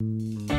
you